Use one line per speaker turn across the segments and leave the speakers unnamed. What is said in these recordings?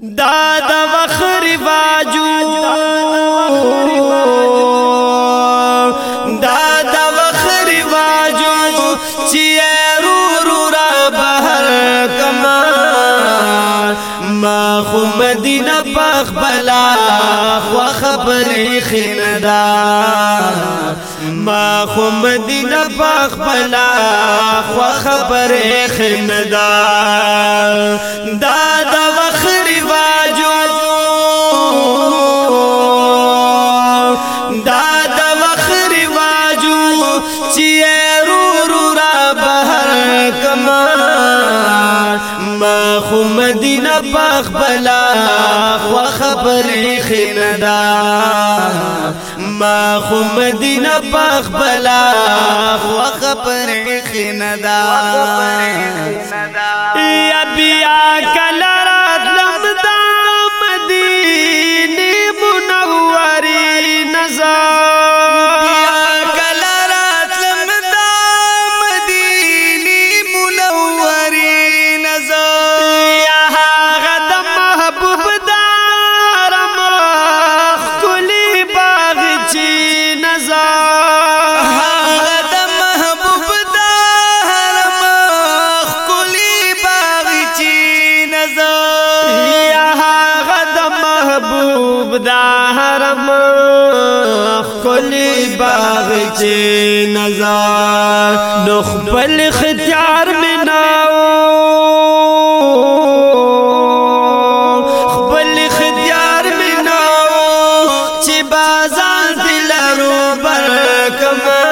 دا د وخر واجو دا د وخر واجو چې ورو را بهر کما ما خو مدینه پخ بلا خو خبرې خندا ما خو مدینه پخ بلا خو خبرې خندا دا د وخر دا د وخت رواجو چې رورو را بهر کما ما خو مدینه پخ بلا خو خبر خندا ما خو مدینه پخ بلا خو خبر خندا خپل باغ چې نظر نو خپل اختیار مې ناو خپل اختیار مې ناو چې بازار دلارو برکما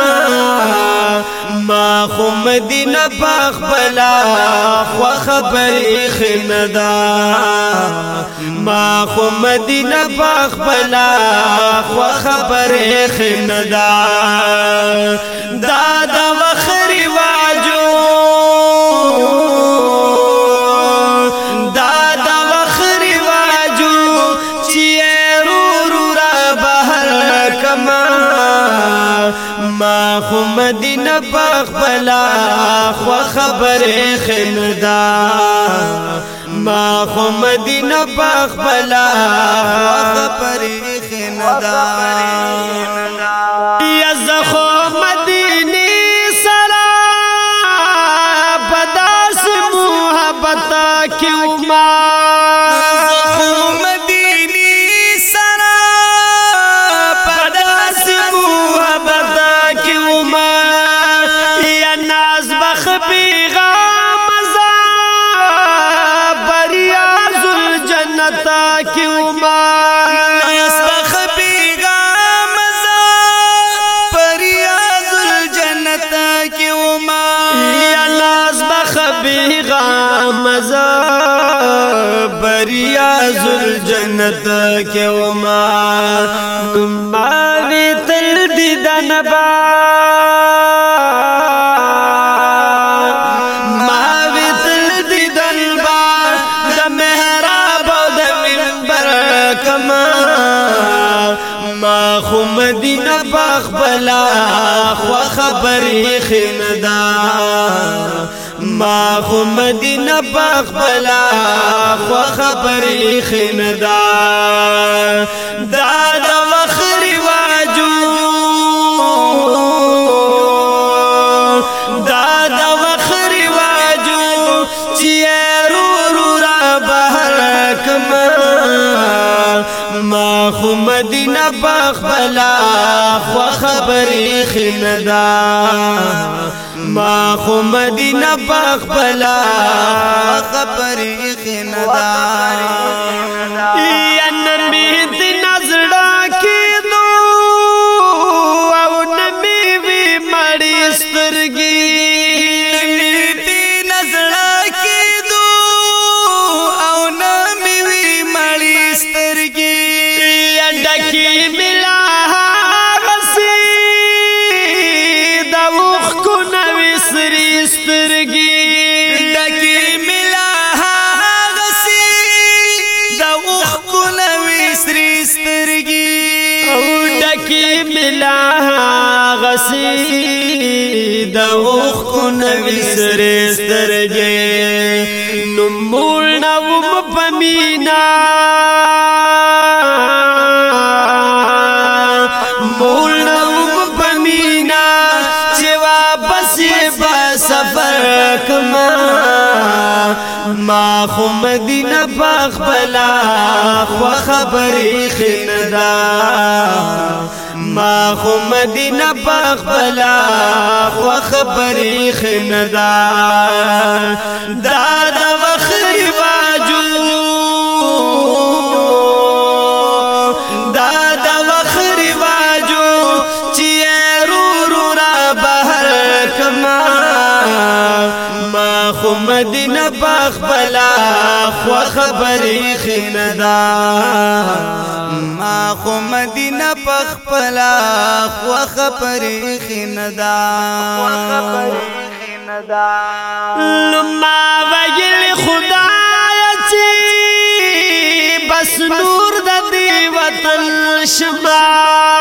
ما خو مدینه باغ بلا خو خبر خندا ما خو مدینه باغ بلا خو خبر خندا دا دا وخری واجو دا دا وخری واجو چې رور را بهر کما ما خو مدینه باغ بلا خو خبر خندا ما خو مدینه پخ بلا واخ پرې خندا یا زخو بریا زل جنت کے مہاوت دی مہاوت دید با مرا بود ماہ باخ بلا خبر خندا ما خو مدینه پخپلا خو خبرې خندا دا د وخري واجو دا د وخري واجو چې ورو را بهر کما ما خو مدینه پخپلا خو خبرې خندا ما خو مدینه پخ بلا خبرې خندا غسی د اوخ کو نوې سره سترګې نو مول نو مپمینا مول نو مپمینا چې واپس په سفر کما ما خو مدینه پخ بلا خو خبرې خندا ما خو مدینه پخ بلا خو خبرې خندا دا د وخري واجو دا د وخري واجو چې رورو را بهر کما ما خو مدینه پخ بلا خو خبرې خندا ما خو مدینه پخپلا خو خبر خندا لما ویل خدای چی بس نور د دی وطن شبا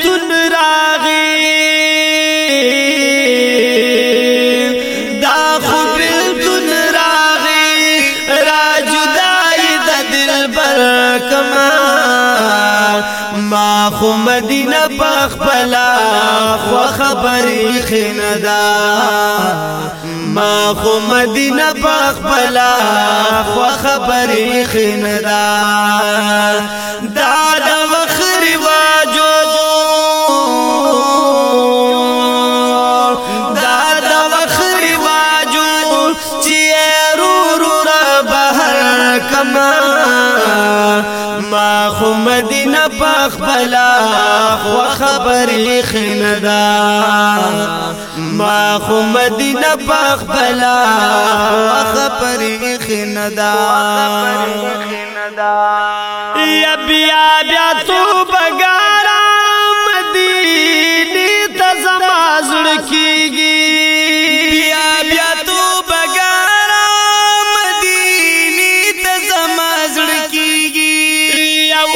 مدینه پخپلا خو خبرې خندا ما خو مدینه پخپلا خو خبرې خندا دا کما ما خو مدینه پخ بلا خو خبرې خندا ما خو مدینه پخ بلا خو خبرې خندا یا بیا بیا تو بګارا مدینه ته زما زړه کیږي بیا بیا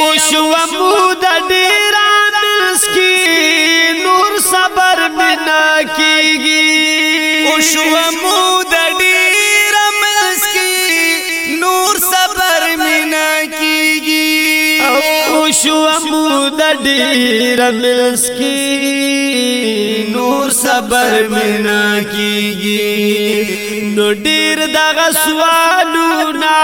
وشوم د ډیر مسکین نور صبر منا کیږي وشوم د ډیر مسکین نور صبر منا کیږي وشوم د ډیر مسکین نور صبر منا کیږي نو ډیر دغه سوالونه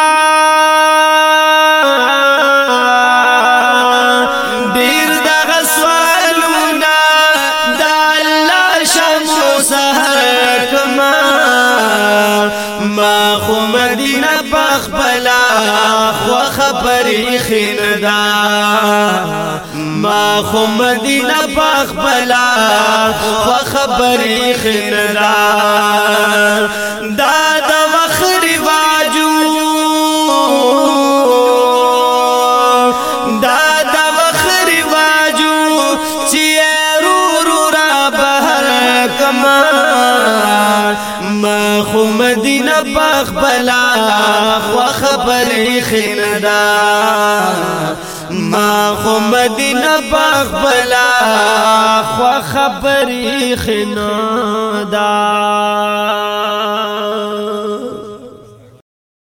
ما خو مدینه پخپلا خو خبر خیندا ما خو مدینه پخپلا خو خبر خیندا نه بخ بلا خو خبرې خندا ما خو مدینه بخ بلا خو خبرې خندا